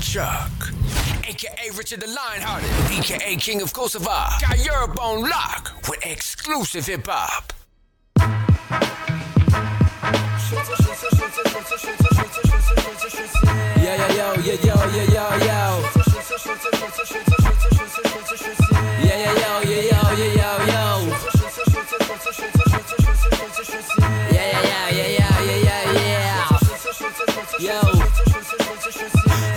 Chuck, aka Richard the Lionhearted, aka King of Kosovo. Got Europe on lock with exclusive hip hop. Yeah, yeah, yo, yeah, yo, yeah, yo, yo. Yeah, yeah, yo, yeah, yo, yeah, yo, yo. Yeah, yeah, yeah, yeah, yeah, yeah, yeah, yeah. Yo.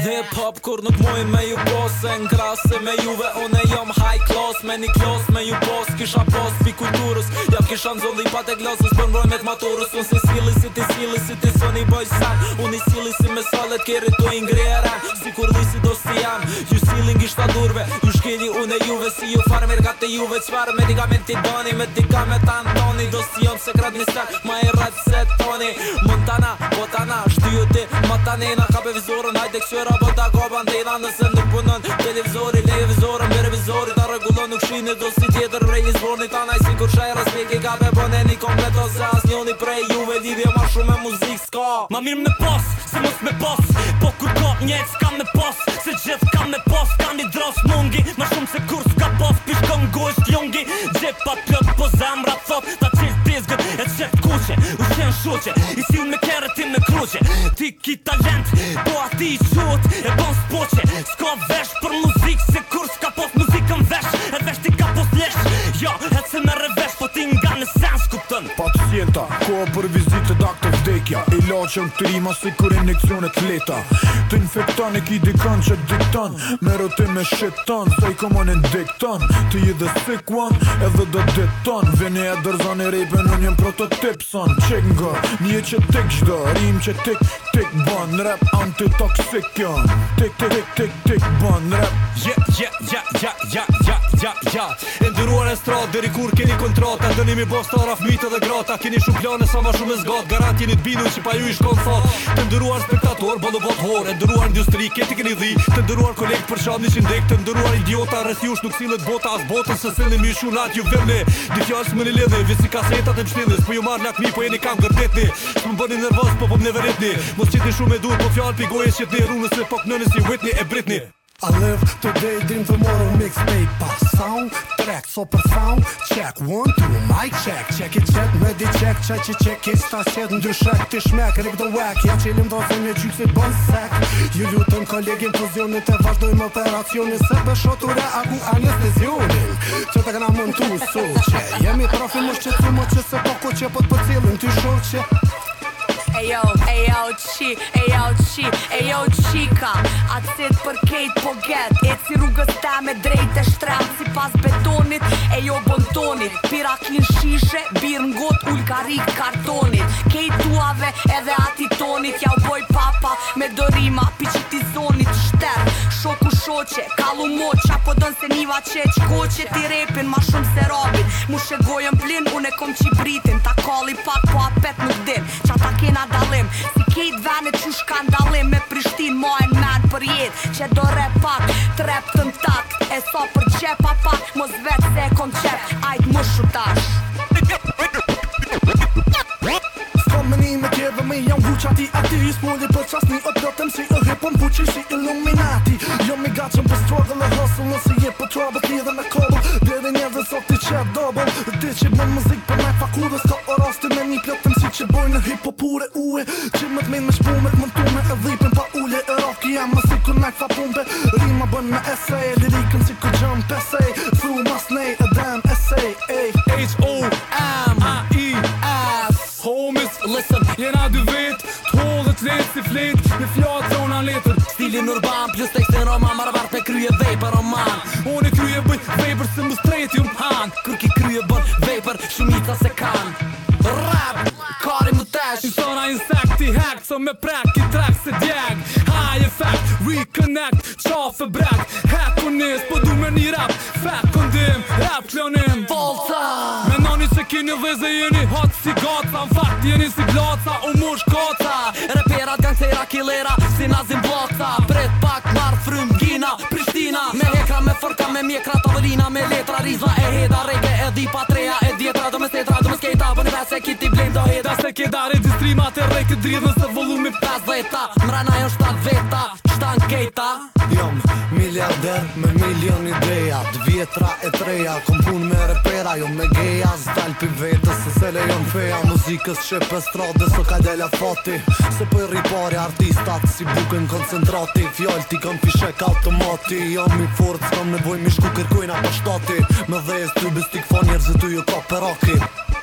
Hip hop kur nuk mojnë me ju bose N'grase me juve une jom high class Me një klos me ju bos Kisha bos pi kulturus Ja kisha nëzon dhe i pate glasus Për mbroj me të maturus Unë si sili si ti sili si ti sëni boj san Unë i sili si me salet kjeri tu i ngrera Si kur li si do si jam Ju siling i durve, Ju shkini une juve si ju farmer gati juve Qfar medikament i doni me tika me ta antoni Do si jom se krat një sen ma i rat se toni Montana, Botana, shtyju ti Matanina, kape vizurën, hajde kësura Ka po ta kopa në tejda nëse nuk punën Televizori, televizori, mbire vizori Ta regullon nuk shini do si tjetër Rej një zborni ta najsi kur shajra Spjek e ka pe pone një komplet ose as prej Juve divje ma shumë e muzik s'ka Ma mirë me pos, se mos me pos Po kur ka njec ka me pos Se gjith kam me pos, ka një dros mungi Ma shumë se kur s'ka pos, pishko ngu ishtë jungi Gjith pa pjot po zemra thot Ta qilë tizgët e qep kuqe U qenë shuqe, i si me kere ti me kruqe Ti ki ti i qot E bon s'poqe S'ka vesh për muzik Se kur s'ka pos muzik vesh E vesh ti ka pos lesh Ja, jo, e të se me revesh Po ti nga në sen s'kupten Pacienta, sienta Ko e për vizit të dak të vdekja I la që në të rima Si kur e leta Të infektan e ki dikan që diktan Me rëte me shetan Sa i këmën e ndektan Të i dhe sekuan E dhe dhe detan Vene e dërzan e rejpen Unë jem prototip son Qek nga një që tek shdo Rim që tek Bon rap, anti-toxicon Tick, tick, tick, tick, tick, bon rap Yeah, yeah, yeah, yeah, yeah, yeah, yeah, yeah estrad Diri kur keni kontrata Dëni mi bosta po raf mitë dhe grata Keni shumë plane sa ma shumë e zgat Garant jeni t'binu që pa ju i shkon fat Të ndëruar spektator, bëllu bot hore Të ndëruar industri, keti keni dhi Të ndëruar kolegë për shabë një shindek Të ndëruar idiota, rësjush nuk silët bota As botën se silën mi shu lat ju vërne Dë fjallës më një ledhe, visi kasetat e mështilës Po ju marë lak mi, po jeni kam gërtetni Së më bëni nervos, po po më neveretni Mos qitë një shumë e dur, po fjallë pigojës qitë një Rullës e pak nënës i vetni e po britni I live today dream tomorrow mix pay pass sound track so per sound check one two mic check check it check me check check check check it sta se ndu shak rip the whack ja çelim do se me çikse bon sack ju lutem kolegin pozione te vazhdoim operacione se be shotura aku anestezione ço ta kana montu so che jemi profi mos çe ti mos çe se po ko çe po po cilin ti shoqe Ejo, ejo qi, ejo qi, ejo qika A të për kejtë po getë E si rrugës te me drejtë e shtrem Si pas betonit, ejo bontonit Pirak një shishe, birë ngot, ullë kartonit Kejtë tuave edhe ati tonit thonë se niva që e qko që ti repin Ma shumë se rabin Mu shë gojën plin, unë e kom që i britin Ta kalli pak po apet nuk din Qa ta kena dalim Si kejt venit që shka Me Prishtin ma e men për jet Qe do re pak, trep të në tak E sa për qepa pak Mos vet se e kom qep Ajt më Ajt më shu tash qati ati i smulli për qasni O trotem si e hipon fuqin si illuminati Jo mi gacem për struggle e hustle Nësi je për trouble ti edhe me kobo Dere njerë dhe sot ti qep dobo Dhe që bën muzik për me fakurë Sko o rosti me një plotem si që bojnë Hipo pure ue Që më t'min me shpume të mëntume E dhipin pa ule e roki jam Më si kur nek fa pumpe Rima bën me esej Lirikën si ku gjëm pese Në fjatë zonan letur Stilin urban, plus tekstin roman Marrë vartë me kryje vejpër roman Oni kryje bëjt vejpër se mu strejti unë pan Kuk i kryje bën vejpër shumita se kan Rap, kari më tesh Një sëna insekt i hekt Së me prek i trek se djeg High efekt, reconnect Qaf e brekt, hekonis Po du me një rap, faq kondim Rap klonim Volta Me noni që kini vëze jeni Hot si gata, në fakt jeni si glata si nazim blota Pret pak marë Pristina Me hekra, me fërka, me mjekra, tavolina Me letra, rizla, e heda, rege, e di treja, e djetra Do me setra, do me skejta, për një vese, kiti blim, do heda se ke da registrimat e rejtë dridhën nëse volumi 5 veta Mrana jo 7 veta, qëtan kejta Jom miljarder me milion ideja Dvjetra e treja, kom pun me repera Jom me geja, zdal pi vetës se se lejon feja Muzikës që pëstro dhe so ka dele fati Se për ripare artistat si buken koncentrati Fjoll ti kom fishek automati Jom i furt, s'kom nevoj mi shku kërkujna për shtati Me dhejës t'u bistik fo njerëzit t'u ju ka peroki